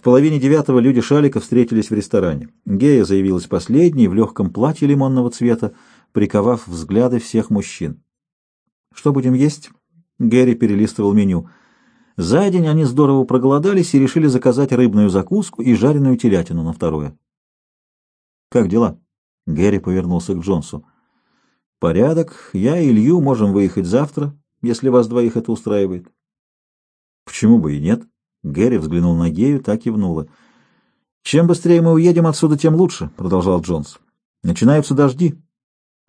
В половине девятого люди Шалика встретились в ресторане. Гея заявилась последней в легком платье лимонного цвета, приковав взгляды всех мужчин. «Что будем есть?» Гэри перелистывал меню. За день они здорово проголодались и решили заказать рыбную закуску и жареную телятину на второе. «Как дела?» Гэри повернулся к Джонсу. «Порядок. Я и Илью можем выехать завтра, если вас двоих это устраивает». «Почему бы и нет?» Гэри взглянул на Гею, так и внула. «Чем быстрее мы уедем отсюда, тем лучше», — продолжал Джонс. «Начинаются дожди.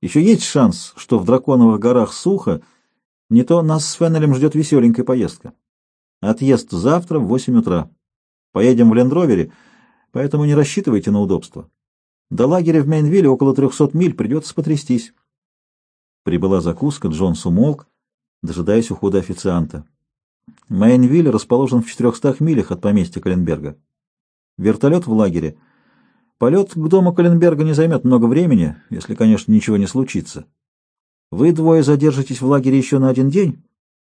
Еще есть шанс, что в Драконовых горах сухо, не то нас с Феннелем ждет веселенькая поездка. Отъезд завтра в восемь утра. Поедем в Лендровере, поэтому не рассчитывайте на удобство. До лагеря в Мейнвилле около трехсот миль придется потрястись». Прибыла закуска, Джонс умолк, дожидаясь ухода официанта. Мейнвиль расположен в 400 милях от поместья Каленберга. Вертолет в лагере. Полет к дому Каленберга не займет много времени, если, конечно, ничего не случится. Вы двое задержитесь в лагере еще на один день,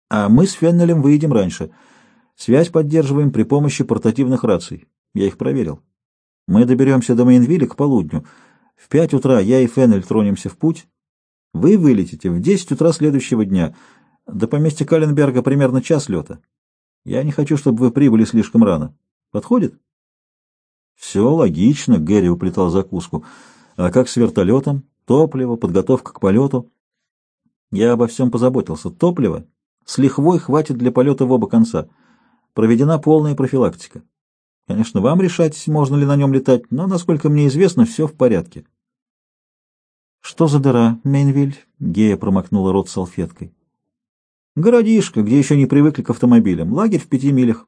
а мы с Феннелем выйдем раньше. Связь поддерживаем при помощи портативных раций. Я их проверил. Мы доберемся до Мейнвилля к полудню. В пять утра я и Феннель тронемся в путь. Вы вылетите в десять утра следующего дня — до поместья Каленберга примерно час лета. Я не хочу, чтобы вы прибыли слишком рано. Подходит? Все логично, Гэри уплетал закуску. А как с вертолетом? Топливо, подготовка к полету? Я обо всем позаботился. Топливо с лихвой хватит для полета в оба конца. Проведена полная профилактика. Конечно, вам решать, можно ли на нем летать, но, насколько мне известно, все в порядке. Что за дыра, Мейнвиль? Гея промокнула рот салфеткой. Городишко, где еще не привыкли к автомобилям. Лагерь в пяти милях.